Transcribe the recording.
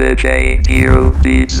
DJ you beats